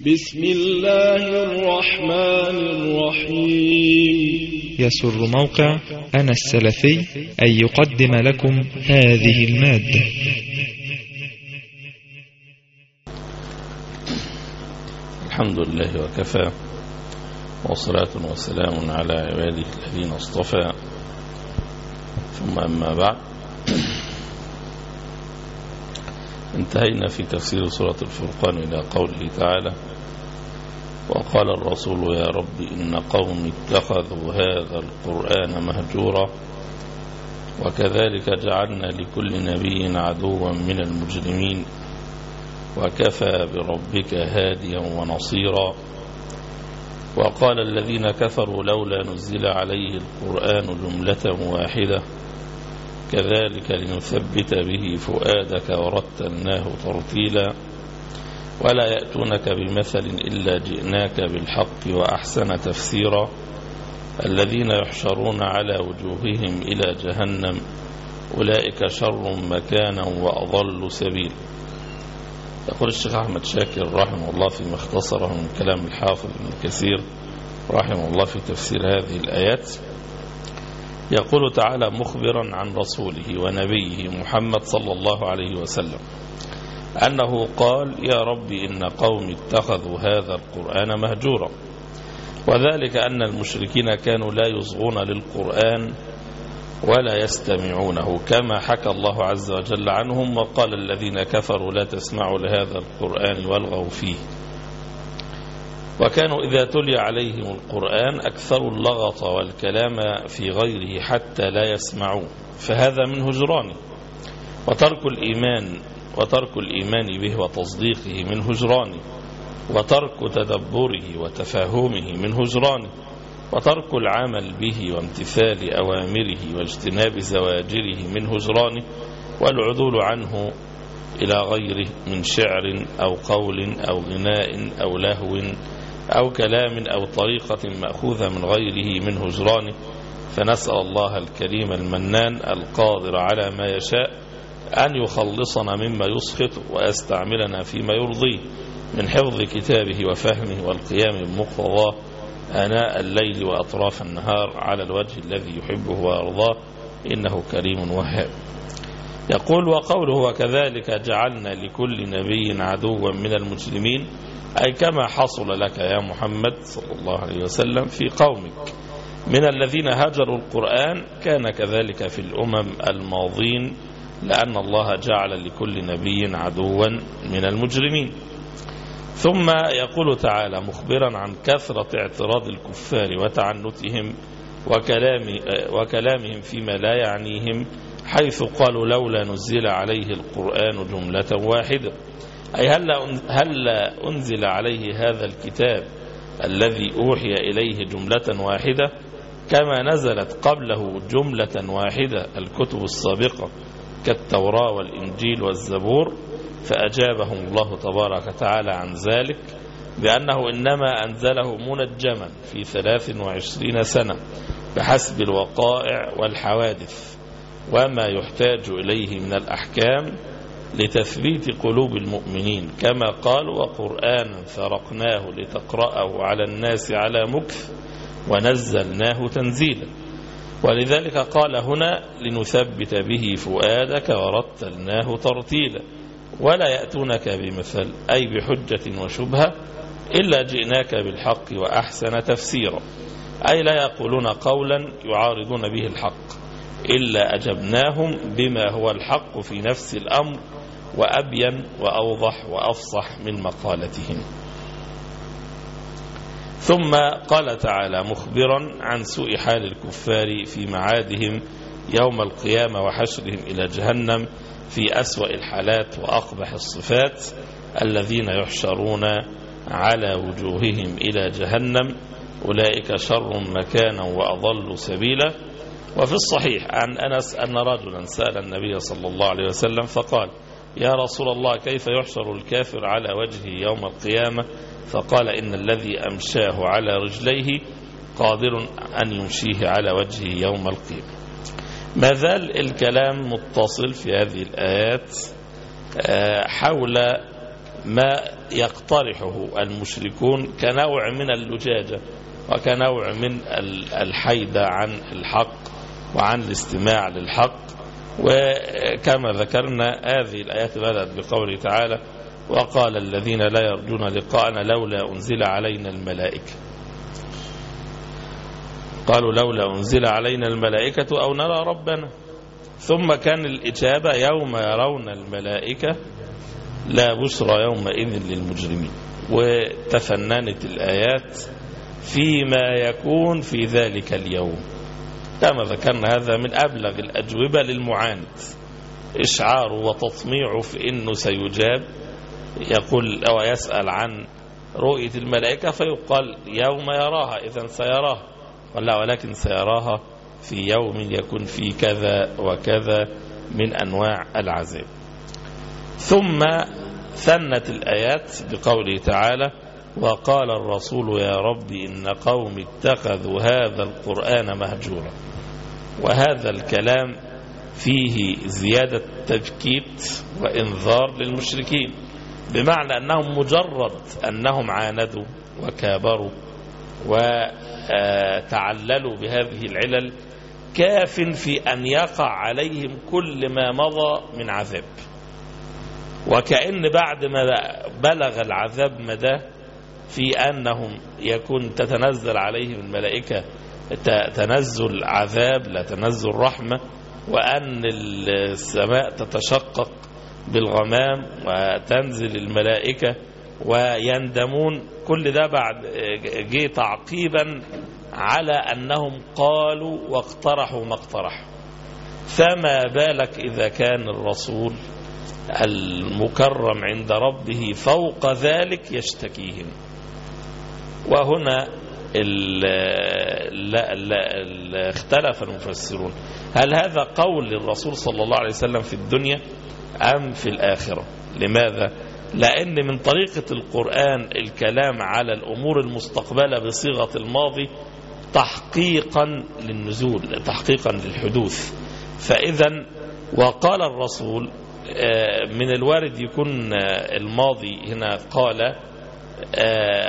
بسم الله الرحمن الرحيم. يسر موقع أنا السلفي أن يقدم لكم هذه المادة. الحمد لله وكفى وصلاة وسلام على عباده الذين اصطفى. ثم أما بعد انتهينا في تفسير سورة الفرقان إلى قوله تعالى وقال الرسول يا رب إن قوم اتخذوا هذا القرآن مهجورا وكذلك جعلنا لكل نبي عدوا من المجرمين وكفى بربك هاديا ونصيرا وقال الذين كفروا لولا نزل عليه القرآن جملة واحدة كذلك لنثبت به فؤادك ورتلناه ترتيلا ولا يأتونك بمثل إلا جئناك بالحق وأحسن تفسيرا. الذين يحشرون على وجوههم إلى جهنم أولئك شر مكانا وأضل سبيل يقول الشيخ أحمد شاكر رحمه الله فيما اختصره من كلام الحافظ ابن كثير رحمه الله في تفسير هذه الآيات يقول تعالى مخبرا عن رسوله ونبيه محمد صلى الله عليه وسلم أنه قال يا رب إن قوم اتخذوا هذا القرآن مهجورا. وذلك أن المشركين كانوا لا يصغون للقرآن ولا يستمعونه كما حكى الله عز وجل عنهم وقال الذين كفروا لا تسمعوا لهذا القرآن والغوا فيه. وكانوا إذا تلي عليهم القرآن أكثروا اللغط والكلام في غيره حتى لا يسمعوا فهذا من هجرانه وترك الإيمان وترك الإيمان به وتصديقه من هجرانه وترك تدبره وتفاهمه من هجرانه وترك العمل به وامتثال أوامره واجتناب زواجره من هجرانه والعدول عنه إلى غيره من شعر أو قول أو غناء أو لهو أو كلام أو طريقة مأخوذة من غيره من هجرانه فنسأل الله الكريم المنان القادر على ما يشاء أن يخلصنا مما يسخط ويستعملنا فيما يرضيه من حفظ كتابه وفهمه والقيام بمقتضاه آناء الليل وأطراف النهار على الوجه الذي يحبه ويرضاه إنه كريم وهاب. يقول وقوله وكذلك جعلنا لكل نبي عدوا من المسلمين أي كما حصل لك يا محمد صلى الله عليه وسلم في قومك. من الذين هجروا القرآن كان كذلك في الأمم الماضين لأن الله جعل لكل نبي عدوا من المجرمين. ثم يقول تعالى مخبرا عن كثرة اعتراض الكفار وتعنتهم وكلام وكلامهم فيما لا يعنيهم حيث قالوا لولا نزل عليه القرآن جملة واحدة. أي هل, هل أنزل عليه هذا الكتاب الذي أوحي إليه جملة واحدة؟ كما نزلت قبله جملة واحدة الكتب السابقة كالتوراة والإنجيل والزبور فأجابهم الله تبارك وتعالى عن ذلك بأنه إنما أنزله منجما في ثلاث وعشرين سنة بحسب الوقائع والحوادث. وما يحتاج إليه من الأحكام لتثبيت قلوب المؤمنين كما قال وقرآنا فرقناه لتقرأه على الناس على مكث ونزلناه تنزيلا ولذلك قال هنا لنثبت به فؤادك ورتلناه ترتيلا ولا يأتونك بمثل أي بحجة وشبهة إلا جئناك بالحق وأحسن تفسيرا أي لا يقولون قولا يعارضون به الحق. إلا أجبناهم بما هو الحق في نفس الأمر وأبين وأوضح وأفصح من مقالتهم. ثم قال تعالى مخبرا عن سوء حال الكفار في معادهم يوم القيامة وحشرهم إلى جهنم في أسوأ الحالات وأقبح الصفات الذين يحشرون على وجوههم إلى جهنم. أولئك شر مكانا وأضل سبيلا. وفي الصحيح عن أنس أن رجلا سأل النبي صلى الله عليه وسلم فقال يا رسول الله كيف يحشر الكافر على وجهه يوم القيامة؟ فقال إن الذي أمشاه على رجليه قادر أن يمشيه على وجهه يوم القيامة. ما زال الكلام متصل في هذه الآيات حول ما يقترحه المشركون كنوع من اللجاجة وكنوع من الحيدة عن الحق. وعن الاستماع للحق وكما ذكرنا هذه الآيات بدأت بقوله تعالى وقال الذين لا يرجون لقاءنا لولا أنزل علينا الملائكة. قالوا لولا أنزل علينا الملائكة أو نرى ربنا. ثم كان الإجابة يوم يرون الملائكة لا بشرى يومئذ للمجرمين. وتفننت الآيات فيما يكون في ذلك اليوم. كما ذكرنا هذا من أبلغ الأجوبة للمعاند إشعار وتطميع في أنه سيجاب. يقول أو يسأل عن رؤية الملائكة فيقال يوم يراها إذا سيراها. قال لا ولكن سيراها في يوم يكون فيه كذا وكذا من أنواع العذاب. ثم ثنت الآيات بقوله تعالى وقال الرسول يا رب إن قوم اتخذوا هذا القرآن مهجورا. وهذا الكلام فيه زيادة تبكيت وإنذار للمشركين. بمعنى أنهم مجرد أنهم عاندوا وكابروا وتعللوا بهذه العلل كاف في أن يقع عليهم كل ما مضى من عذاب. وكأن بعد ما بلغ العذاب مدى في أنهم يكون تتنزل عليهم الملائكة تنزل عذاب لا تنزل رحمة وأن السماء تتشقق بالغمام وتنزل الملائكة ويندمون. كل ده بعد جه تعقيبا على أنهم قالوا واقترحوا ما اقترحوا فما بالك إذا كان الرسول المكرم عند ربه فوق ذلك يشتكيهم؟ وهنا ال ال ال اختلف المفسرون. هل هذا قول للرسول صلى الله عليه وسلم في الدنيا أم في الآخرة؟ لماذا؟ لأن من طريقة القرآن الكلام على الأمور المستقبلة بصيغة الماضي تحقيقا للنزول تحقيقا للحدوث. فإذا وقال الرسول من الوارد يكون الماضي هنا قال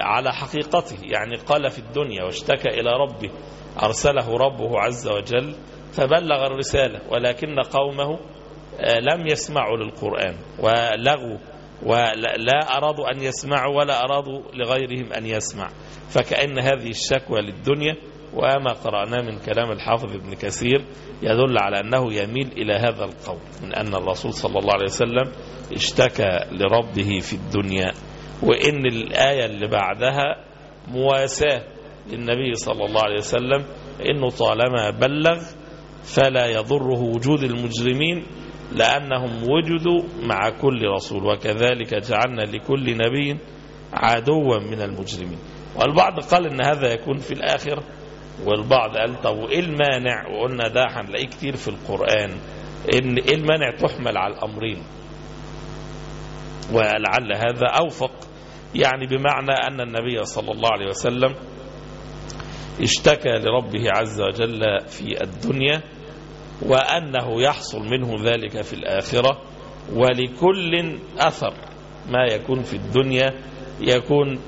على حقيقته. يعني قال في الدنيا واشتكى إلى ربه أرسله ربه عز وجل فبلغ الرسالة ولكن قومه لم يسمعوا للقرآن ولغوا ولا أرادوا أن يسمعوا ولا أرادوا لغيرهم أن يسمع. فكأن هذه الشكوى للدنيا وما قرأناه من كلام الحافظ ابن كثير يدل على أنه يميل إلى هذا القول من أن الرسول صلى الله عليه وسلم اشتكى لربه في الدنيا. وإن الآية اللي بعدها مواساة للنبي صلى الله عليه وسلم إنه طالما بلغ فلا يضره وجود المجرمين لأنهم وجدوا مع كل رسول وكذلك جعلنا لكل نبي عدوا من المجرمين. والبعض قال إن هذا يكون في الآخرة والبعض قال طب وإيه المانع؟ وقلنا ده هنلاقيه كتير في القرآن إن إيه المانع تحمل على الأمرين؟ ولعل هذا أوفق. يعني بمعنى أن النبي صلى الله عليه وسلم اشتكى لربه عز وجل في الدنيا وأنه يحصل منه ذلك في الآخرة ولكل أثر ما يكون في الدنيا يكون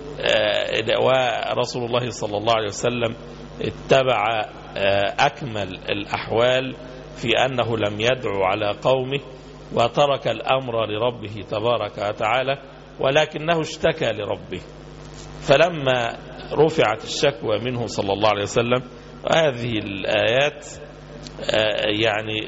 ورسول الله صلى الله عليه وسلم اتبع أكمل الأحوال في أنه لم يدعو على قومه وترك الأمر لربه تبارك وتعالى ولكنه اشتكى لربه. فلما رفعت الشكوى منه صلى الله عليه وسلم هذه الآيات يعني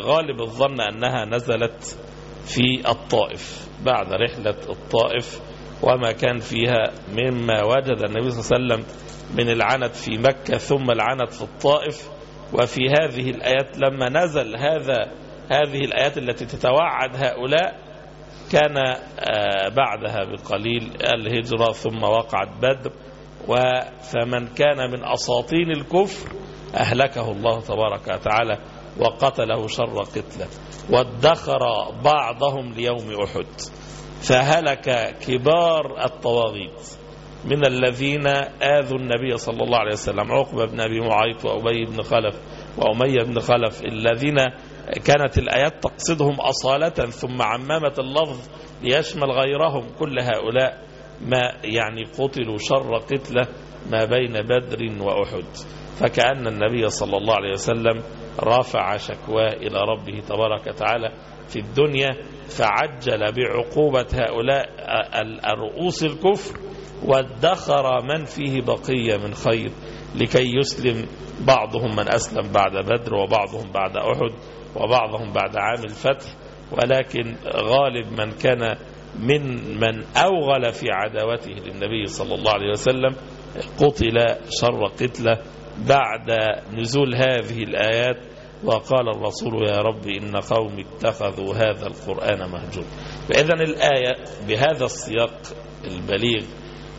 غالب الظن أنها نزلت في الطائف بعد رحلة الطائف وما كان فيها مما وجد النبي صلى الله عليه وسلم من العنت في مكة ثم العنت في الطائف. وفي هذه الآيات لما نزل هذا هذه الآيات التي تتوعد هؤلاء كان بعدها بقليل. الهجرة ثم وقعت بدر. فمن كان من أساطين الكفر أهلكه الله تبارك وتعالى وقتله شر قتله وادخر بعضهم ليوم أحد. فهلك كبار الطواغيت من الذين آذوا النبي صلى الله عليه وسلم عقبة بن أبي معيط وأبي بن خلف وأمية بن خلف الذين كانت الآيات تقصدهم أصالة ثم عممت اللفظ ليشمل غيرهم كل هؤلاء ما يعني قتلوا شر قتلة ما بين بدر وأحد. فكأن النبي صلى الله عليه وسلم رافع شكواه إلى ربه تبارك وتعالى في الدنيا فعجل بعقوبة هؤلاء الرؤوس الكفر وادخر من فيه بقية من خير لكي يسلم بعضهم من أسلم بعد بدر وبعضهم بعد أحد. وبعضهم بعد عام الفتح ولكن غالب من كان من من أوغل في عداوته للنبي صلى الله عليه وسلم قتل شر قتلة بعد نزول هذه الآيات وقال الرسول يا رب إن قوم اتخذوا هذا القرآن مهجور. فإذا الآية بهذا السياق البليغ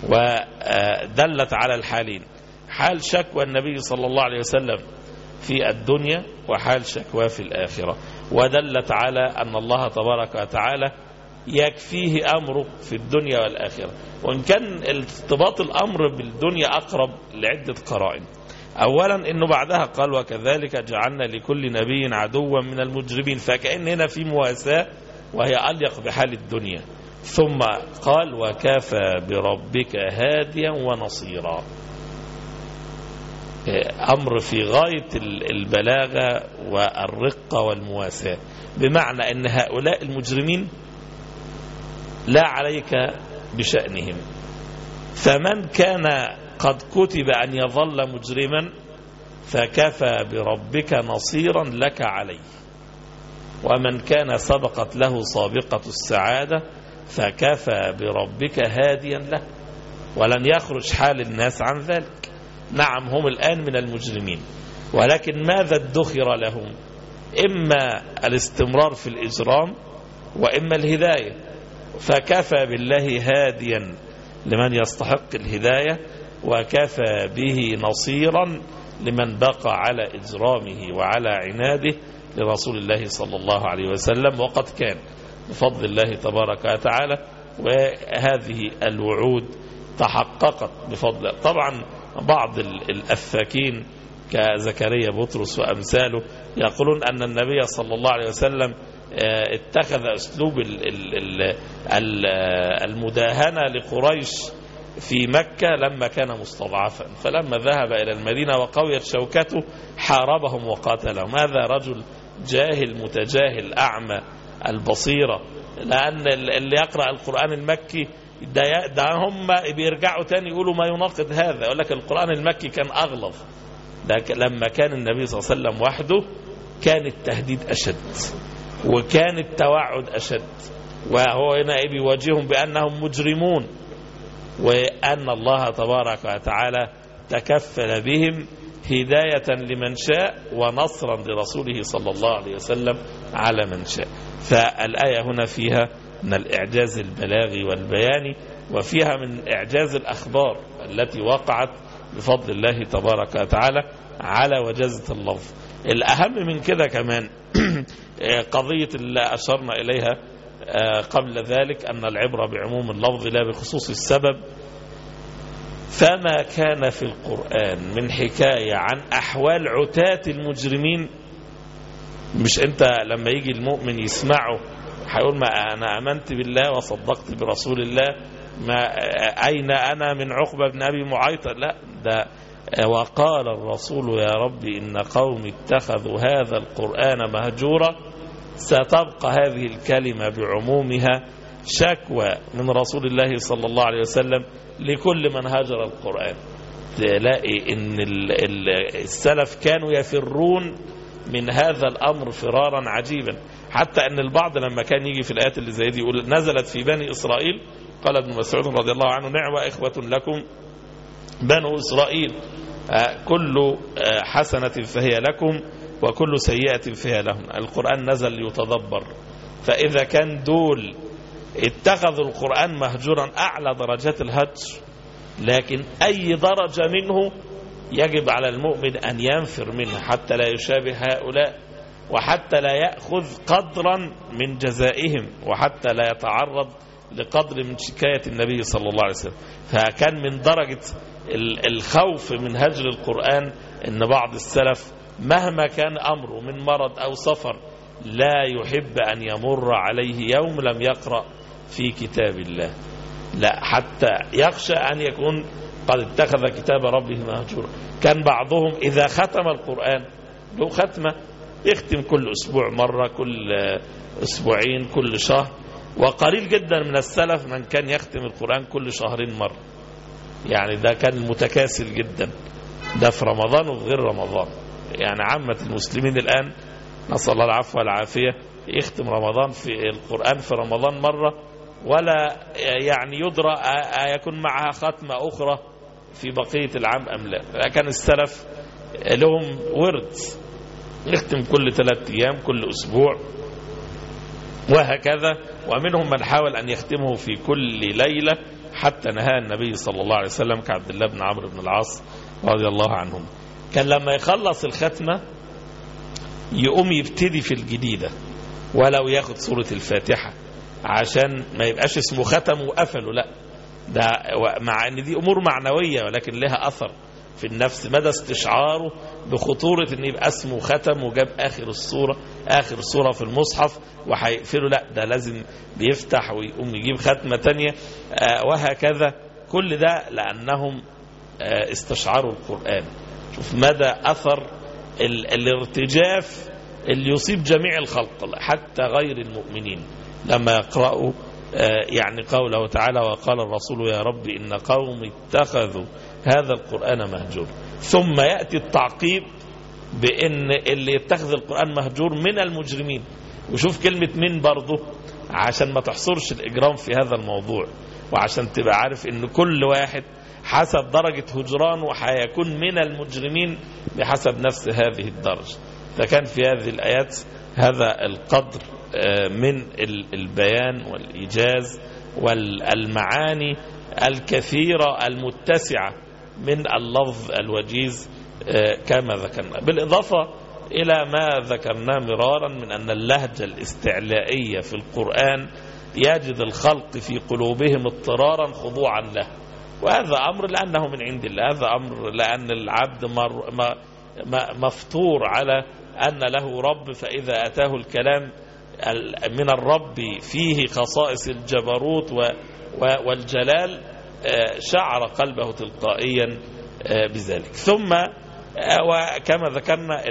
ودلت على الحالين. حال شكوى النبي صلى الله عليه وسلم في الدنيا وحال شكوى في الآخرة. ودلت على أن الله تبارك وتعالى يكفيه أمره في الدنيا والآخرة. وإن كان ارتباط الأمر بالدنيا أقرب لعدة قرائن. أولا أنه بعدها قال وكذلك جعلنا لكل نبي عدوا من المجرمين. فكأن هنا في مواساة وهي أليق بحال الدنيا. ثم قال وكفى بربك هاديا ونصيرا. أمر في غاية البلاغة والرقة والمواساة. بمعنى أن هؤلاء المجرمين لا عليك بشأنهم. فمن كان قد كتب أن يظل مجرما فكفى بربك نصيرا لك عليه. ومن كان سبقت له سابقة السعادة فكفى بربك هاديا له. ولن يخرج حال الناس عن ذلك. نعم هم الآن من المجرمين. ولكن ماذا ادخر لهم؟ إما الاستمرار في الإجرام وإما الهداية. فكفى بالله هاديا لمن يستحق الهداية وكفى به نصيرا لمن بقى على إجرامه وعلى عناده لرسول الله صلى الله عليه وسلم. وقد كان بفضل الله تبارك وتعالى وهذه الوعود تحققت بفضل. طبعا بعض الأفاكين كزكريا بطرس وأمثاله يقولون أن النبي صلى الله عليه وسلم اتخذ أسلوب المداهنة لقريش في مكة لما كان مستضعفا. فلما ذهب إلى المدينة وقويت شوكته حاربهم وقاتلهم. هذا رجل جاهل متجاهل أعمى البصيرة. لأن اللي يقرأ القرآن المكي ده, ده هم بيرجعوا تاني يقولوا ما يناقض هذا. يقول لك القرآن المكي كان أغلظ. ده لما كان النبي صلى الله عليه وسلم وحده كان التهديد أشد وكان التوعد أشد. وهو هنا بيواجههم بأنهم مجرمون. وأن الله تبارك وتعالى تكفل بهم هداية لمن شاء ونصرا لرسوله صلى الله عليه وسلم على من شاء. فالآية هنا فيها من الإعجاز البلاغي والبياني وفيها من إعجاز الأخبار التي وقعت بفضل الله تبارك وتعالى على وجازة اللفظ. الأهم من كده كمان قضية اللي أشرنا إليها قبل ذلك أن العبرة بعموم اللفظ لا بخصوص السبب. فما كان في القرآن من حكاية عن أحوال عتاة المجرمين؟ مش أنت لما يجي المؤمن يسمعه هيقول ما أنا أمنت بالله وصدقت برسول الله. ما أين أنا من عقبة بن أبي معيط لا ده وقال الرسول يا رب إن قوم اتخذوا هذا القرآن مهجورا. ستبقى هذه الكلمة بعمومها شكوى من رسول الله صلى الله عليه وسلم لكل من هجر القرآن. تلاقي إن السلف كانوا يفرون من هذا الأمر فرارا عجيبا. حتى أن البعض لما كان يجي في الآيات اللي زي دي يقول نزلت في بني إسرائيل قال ابن مسعود رضي الله عنه نعوى إخوة لكم بنو إسرائيل. كل حسنة فهي لكم وكل سيئة فيها لهم. القرآن نزل ليتدبر. فإذا كان دول اتخذوا القرآن مهجورا أعلى درجات الهجر لكن أي درجة منه يجب على المؤمن أن ينفر منه حتى لا يشابه هؤلاء وحتى لا يأخذ قدرا من جزائهم وحتى لا يتعرض لقدر من شكاية النبي صلى الله عليه وسلم. فكان من درجة الخوف من هجر القرآن أن بعض السلف مهما كان أمره من مرض أو سفر لا يحب أن يمر عليه يوم لم يقرأ في كتاب الله. لا حتى يخشى أن يكون قد اتخذ كتاب ربه مهجورا. كان بعضهم إذا ختم القرآن له ختمة يختم كل أسبوع مرة كل أسبوعين كل شهر. وقليل جدا من السلف من كان يختم القرآن كل شهرين مرة. يعني ده كان متكاسل جدا. ده في رمضان وفي غير رمضان. يعني عامة المسلمين الآن نسأل الله العفو والعافية يختم رمضان في القرآن في رمضان مرة ولا يعني يدرى يكون معها ختمة أخرى. في بقية العام أم لا. كان السلف لهم ورد يختم كل ثلاثة أيام كل أسبوع وهكذا. ومنهم من حاول أن يختمه في كل ليلة حتى نهى النبي صلى الله عليه وسلم كعبد الله بن عمرو بن العاص رضي الله عنهم. كان لما يخلص الختمة يقوم يبتدي في الجديدة ولو ياخد سورة الفاتحة عشان ما يبقاش اسمه ختم وقفله لأ. ده مع إن دي أمور معنوية ولكن لها أثر في النفس. مدى استشعاره بخطورة إن يبقى اسمه ختم وجاب آخر الصورة آخر صورة في المصحف وهيقفله. لا ده لازم بيفتح ويقوم يجيب ختمة تانية. آه وهكذا. كل ده لأنهم آه استشعروا القرآن. شوف مدى أثر ال الارتجاف اللي يصيب جميع الخلق حتى غير المؤمنين. لما يقرأوا يعني قوله تعالى وقال الرسول يا رب إن قوم اتخذوا هذا القرآن مهجور. ثم يأتي التعقيب بأن اللي يتخذ القرآن مهجور من المجرمين. وشوف كلمة من برضه عشان ما تحصرش الإجرام في هذا الموضوع وعشان تبقى عارف أن كل واحد حسب درجة هجرانه هيكون من المجرمين بحسب نفس هذه الدرجة. فكان في هذه الآيات هذا القدر. من البيان والإيجاز والمعاني الكثيرة المتسعة من اللفظ الوجيز كما ذكرنا. بالإضافة إلى ما ذكرناه مرارا من أن اللهجة الاستعلائية في القرآن يجد الخلق في قلوبهم اضطرارا خضوعا له. وهذا أمر لأنه من عند الله. هذا أمر لأن العبد مر مفطور على أن له رب فإذا أتاه الكلام من الرب فيه خصائص الجبروت والجلال شعر قلبه تلقائيا بذلك. ثم وكما ذكرنا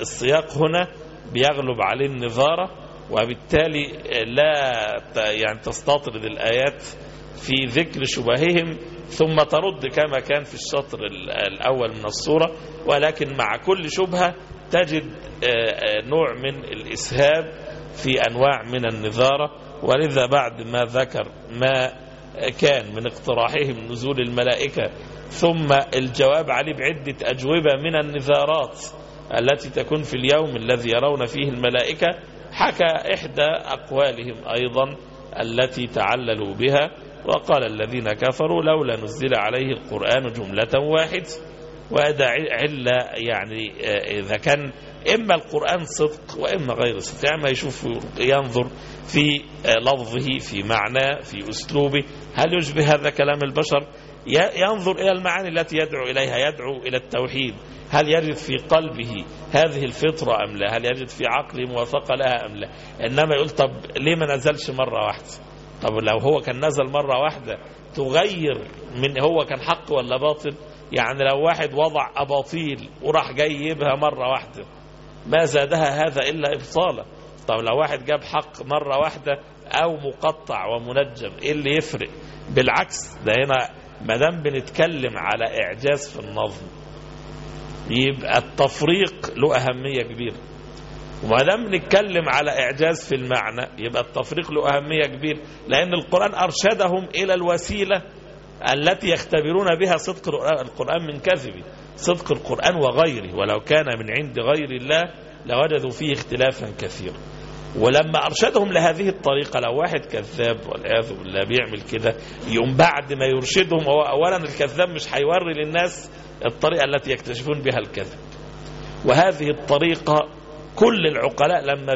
السياق هنا بيغلب عليه النظارة وبالتالي لا يعني تستطرد الآيات في ذكر شبههم ثم ترد كما كان في الشطر الأول من الصورة ولكن مع كل شبهة تجد نوع من الإسهاب في أنواع من النظارة ولذا بعد ما ذكر ما كان من اقتراحهم نزول الملائكة ثم الجواب عليه بعدة أجوبة من النذارات التي تكون في اليوم الذي يرون فيه الملائكة حكى إحدى أقوالهم أيضا التي تعللوا بها وقال الذين كفروا لولا نزل عليه القرآن جملة واحدة وهذا علة يعني إذا كان إما القرآن صدق وإما غير صدق يعني ما يشوف ينظر في لفظه في معناه في أسلوبه. هل يشبه هذا كلام البشر؟ ينظر إلى المعاني التي يدعو إليها يدعو إلى التوحيد. هل يجد في قلبه هذه الفطرة أم لا؟ هل يجد في عقله موافقة لها أم لا؟ إنما يقول طب ليه ما نزلش مرة واحدة؟ طب لو هو كان نزل مرة واحدة تغير من هو كان حق ولا باطل؟ يعني لو واحد وضع أباطيل وراح جايبها مرة واحدة ما زادها هذا إلا إبطالا. طب لو واحد جاب حق مرة واحدة أو مقطع ومنجم إيه اللي يفرق؟ بالعكس ده هنا ما دام بنتكلم على إعجاز في النظم يبقى التفريق له أهمية كبيرة. وما دام بنتكلم على إعجاز في المعنى يبقى التفريق له أهمية كبيرة لأن القرآن أرشدهم إلى الوسيلة التي يختبرون بها صدق القرآن من كذبه صدق القرآن وغيره ولو كان من عند غير الله لوجدوا فيه اختلافا كثيرا. ولما أرشدهم لهذه الطريقة لو واحد كذاب والعياذ بالله بيعمل كده يقوم بعد ما يرشدهم هو أولا الكذاب مش هيوري للناس الطريقة التي يكتشفون بها الكذب. وهذه الطريقة كل العقلاء لما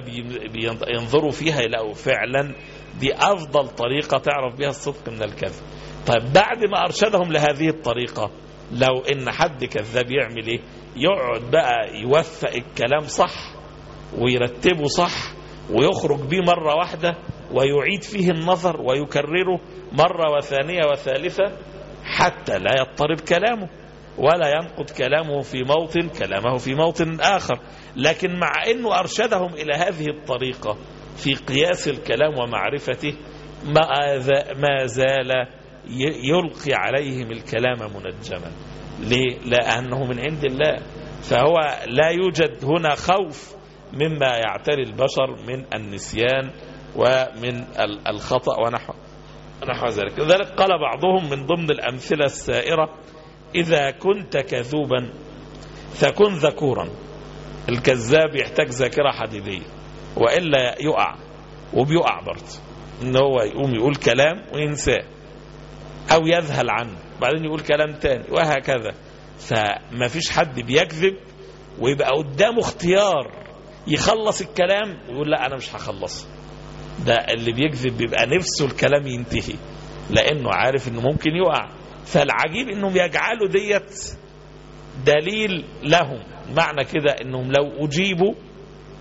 بينظروا فيها يلاقوا فعلا دي أفضل طريقة تعرف بها الصدق من الكذب. طيب بعد ما أرشدهم لهذه الطريقة لو إن حد كذاب يعمل إيه؟ يقعد بقى يوفق الكلام صح ويرتبه صح ويخرج بيه مرة واحدة ويعيد فيه النظر ويكرره مرة وثانية وثالثة حتى لا يضطرب كلامه ولا ينقض كلامه في موطن كلامه في موطن آخر. لكن مع أنه أرشدهم إلى هذه الطريقة في قياس الكلام ومعرفته ما زال يلقي عليهم الكلام منجما. ليه؟ لأنه من عند الله. فهو لا يوجد هنا خوف مما يعتري البشر من النسيان ومن الخطأ ونحو نحو ذلك. لذلك قال بعضهم من ضمن الأمثلة السائرة إذا كنت كذوبا فكن ذكورا. الكذاب يحتاج ذاكرة حديدية. وإلا يقع وبيقع برضه. إن هو يقوم يقول كلام وينساه. أو يذهل عنه. بعدين يقول كلام تاني وهكذا. فما فيش حد بيكذب ويبقى قدامه اختيار يخلص الكلام ويقول لا أنا مش هخلصه ده اللي بيكذب بيبقى نفسه الكلام ينتهي لأنه عارف إنه ممكن يقع. فالعجيب إنهم يجعلوا ديت دليل لهم. معنى كده إنهم لو أجيبوا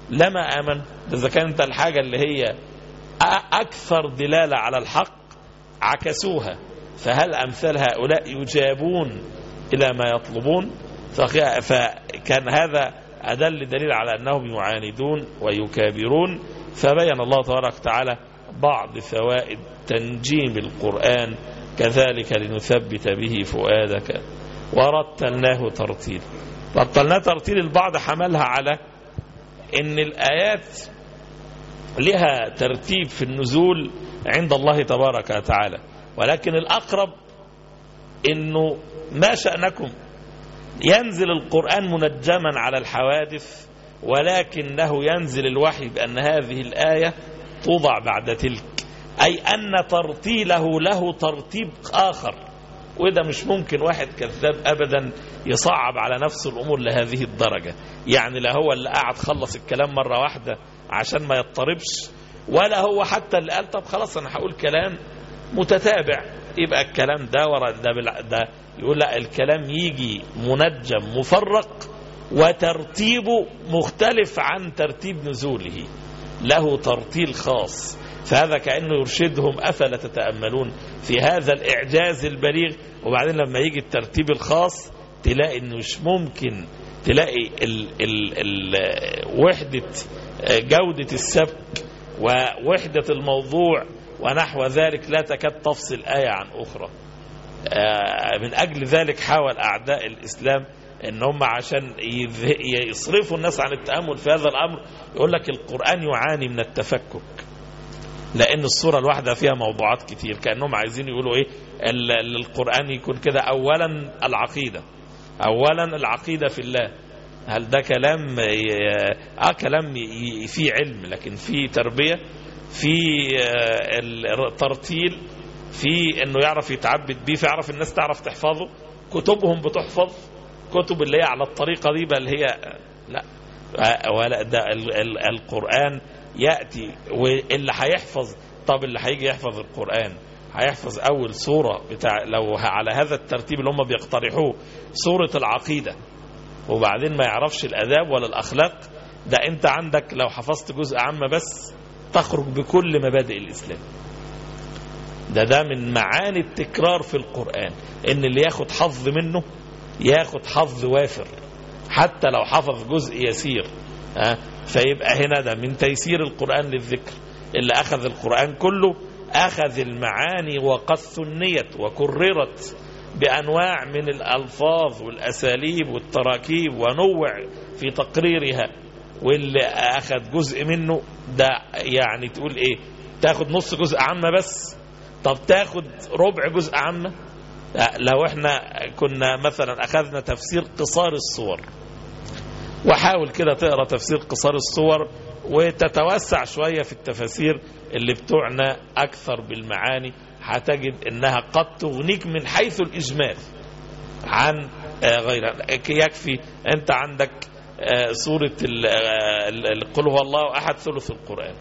لما آمن إذا كانت الحاجة اللي هي أكثر دلالة على الحق عكسوها. فهل أمثال هؤلاء يجابون إلى ما يطلبون؟ فكان هذا أدل دليل على أنهم يعاندون ويكابرون فبين الله تبارك وتعالى بعض فوائد تنجيم القرآن كذلك لنثبت به فؤادك. ورتلناه ترتيل. رتلناه ترتيل البعض حملها على إن الآيات لها ترتيب في النزول عند الله تبارك وتعالى. ولكن الأقرب إنه ما شأنكم ينزل القرآن منجما على الحوادث ولكنه ينزل الوحي بأن هذه الآية توضع بعد تلك أي أن ترتيله له ترتيب آخر وده مش ممكن واحد كذاب أبدا يصعب على نفسه الأمور لهذه الدرجة يعني لا هو اللي قاعد خلص الكلام مرة واحدة عشان ما يضطربش ولا هو حتى اللي قال طب خلاص أنا هقول كلام متتابع. يبقى الكلام ده ورا ده, بالع... ده يقول لا الكلام يجي منجم مفرق وترتيبه مختلف عن ترتيب نزوله. له ترتيل خاص. فهذا كأنه يرشدهم أفلا تتأملون في هذا الإعجاز البليغ. وبعدين لما يجي الترتيب الخاص تلاقي أنه مش ممكن تلاقي ال ال ال وحدة جودة السبك ووحدة الموضوع ونحو ذلك لا تكاد تفصل آية عن أخرى. من أجل ذلك حاول أعداء الإسلام إن هم عشان يصرفوا الناس عن التأمل في هذا الأمر يقول لك القرآن يعاني من التفكك. لأن الصورة الواحدة فيها موضوعات كتير كأنهم عايزين يقولوا إيه القرآن يكون كده أولا العقيدة. أولا العقيدة في الله. هل ده كلام آه كلام فيه علم لكن فيه تربية فيه الترتيل في إنه يعرف يتعبد بيه فيعرف الناس تعرف تحفظه. كتبهم بتحفظ كتب اللي هي على الطريقة دي بل هي لا. ولا ده القرآن يأتي واللي هيحفظ طب اللي هيجي يحفظ القرآن؟ هيحفظ أول سورة بتاع لو على هذا الترتيب اللي هم بيقترحوه سورة العقيدة. وبعدين ما يعرفش الأداب ولا الأخلاق. ده أنت عندك لو حفظت جزء عامة بس تخرج بكل مبادئ الإسلام. ده ده من معاني التكرار في القرآن إن اللي ياخد حظ منه ياخد حظ وافر حتى لو حفظ جزء يسير ها؟ فيبقى هنا ده من تيسير القرآن للذكر. اللي أخذ القرآن كله أخذ المعاني وقد ثنيت وكررت بأنواع من الألفاظ والأساليب والتراكيب ونوع في تقريرها. واللي أخذ جزء منه ده يعني تقول إيه؟ تاخد نص جزء عامة بس؟ طب تاخد ربع جزء عامة؟ لو إحنا كنا مثلا أخذنا تفسير قصار الصور وحاول كده تقرأ تفسير قصار الصور وتتوسع شوية في التفاسير اللي بتوعنا أكثر بالمعاني هتجد إنها قد تغنيك من حيث الإجمال عن غيرها. يكفي أنت عندك سورة قل هو الله أحد ثلث القرآن.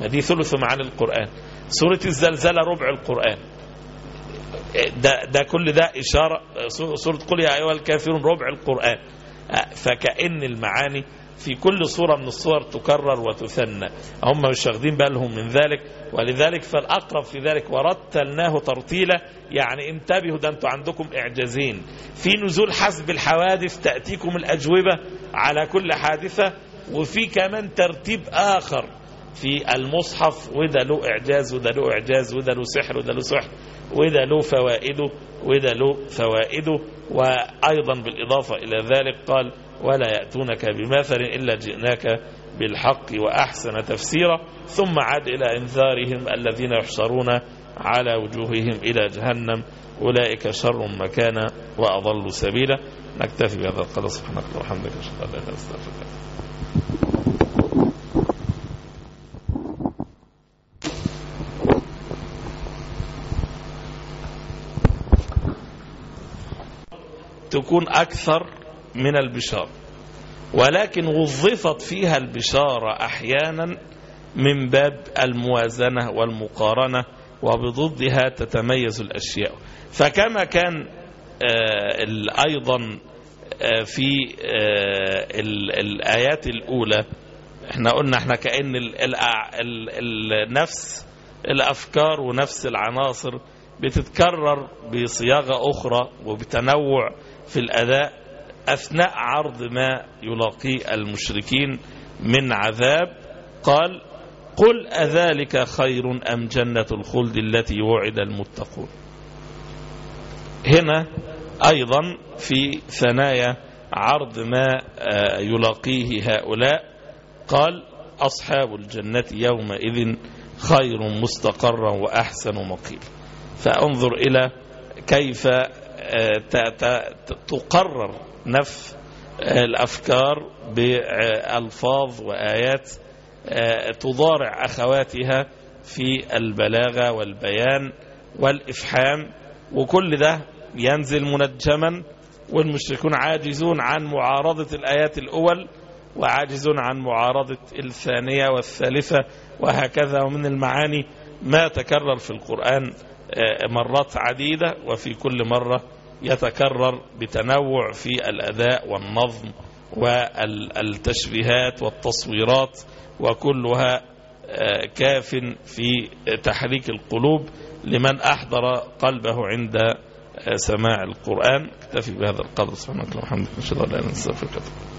ما دي ثلث معاني القرآن. سورة الزلزلة ربع القرآن. ده, ده كل ده إشارة سورة قل يا أيها الكافرون ربع القرآن. فكأن المعاني في كل صورة من الصور تكرر وتثنى. هم مش واخدين بالهم من ذلك ولذلك فالأقرب في ذلك ورتلناه ترتيلا يعني انتبهوا ده أنتوا عندكم إعجازين. في نزول حسب الحوادث تأتيكم الأجوبة على كل حادثة وفي كمان ترتيب آخر في المصحف وده له إعجاز وده له إعجاز وده له سحر وده له سحر وده له فوائده وده له فوائده وأيضا بالإضافة إلى ذلك قال ولا يأتونك بمثل إلا جئناك بالحق وأحسن تفسيرا. ثم عاد إلى إنذارهم الذين يحشرون على وجوههم إلى جهنم. أولئك شر مكانا وأضل سبيلا. نكتفي بهذا القدر. سبحانك اللهم وبحمدك أشهد أن أستغفرك تكون أكثر من البشارة ولكن وظفت فيها البشارة أحيانا من باب الموازنة والمقارنة وبضدها تتميز الأشياء. فكما كان آه أيضا آه في آه الآيات الأولى إحنا قلنا إحنا كأن ال الأفكار ونفس العناصر بتتكرر بصياغة أخرى وبتنوع في الأداء أثناء عرض ما يلاقيه المشركين من عذاب قال قل أذلك خير أم جنة الخلد التي وعد المتقون؟ هنا أيضا في ثنايا عرض ما يلاقيه هؤلاء قال أصحاب الجنة يومئذ خير مستقرا وأحسن مقيل فأنظر إلى كيف تقرر نفس الأفكار بألفاظ وآيات تضارع أخواتها في البلاغة والبيان والإفحام وكل ده ينزل منجما والمشركون عاجزون عن معارضة الآيات الأول وعاجزون عن معارضة الثانية والثالثة وهكذا. ومن المعاني ما تكرر في القرآن مرات عديدة وفي كل مرة يتكرر بتنوع في الأداء والنظم والتشبيهات والتصويرات وكلها كاف في تحريك القلوب لمن أحضر قلبه عند سماع القرآن. اكتفي بهذا القدر. سبحانك اللهم وبحمدك. نشهد أن لا إله إلا